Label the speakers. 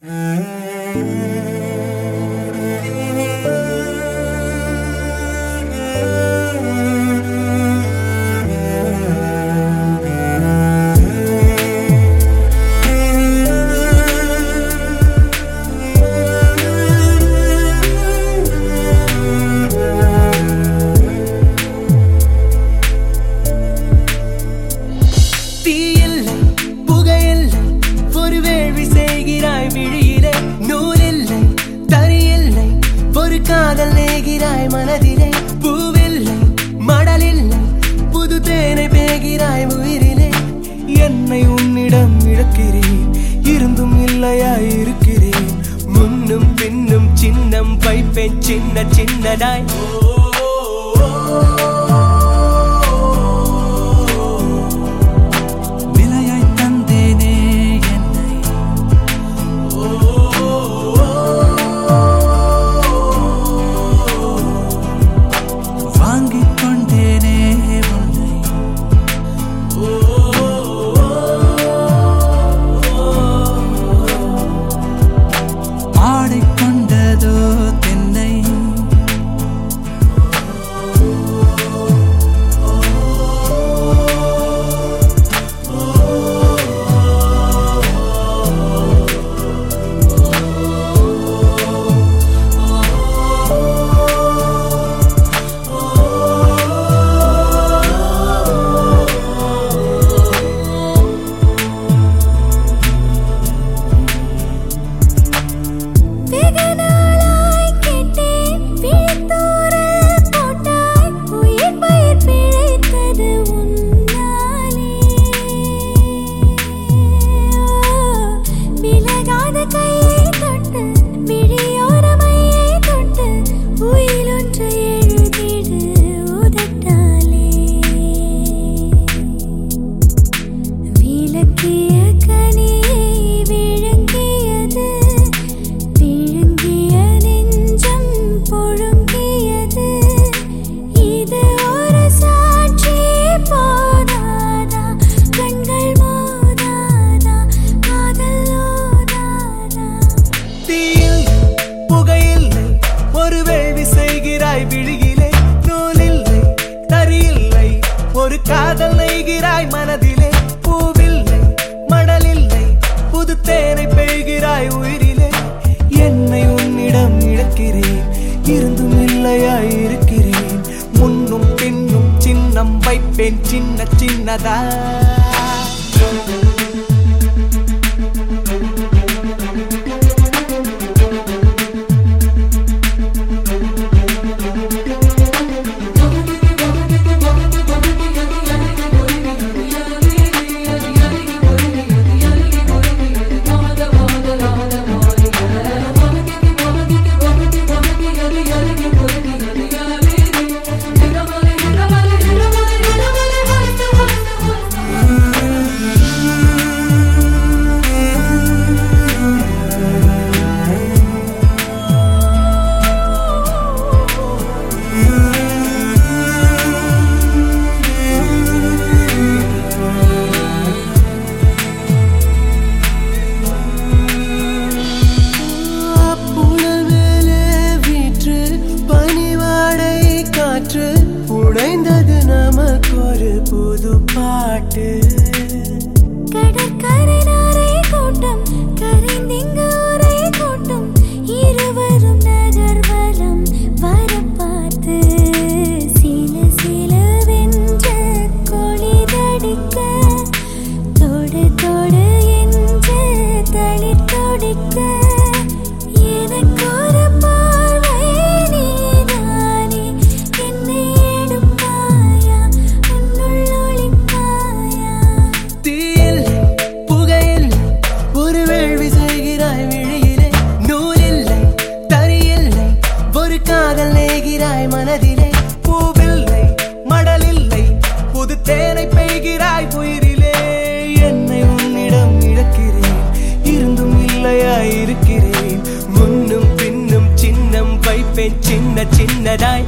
Speaker 1: Mm-hmm. the night. பெய்கிறாய் மனதிலே. பூவில்லை மடலில்லை புது தேனை பெய்கிறாய் உயிரிலே. என்னை உன்னிடம் இழக்கிறேன் இருந்தும் இல்லையாய் இருக்கிறேன். முன்னும் பின்னும் சின்னம் வைப்பேன் சின்ன சின்னதா. பாட்டு ചിന്ന ചിന്നതായി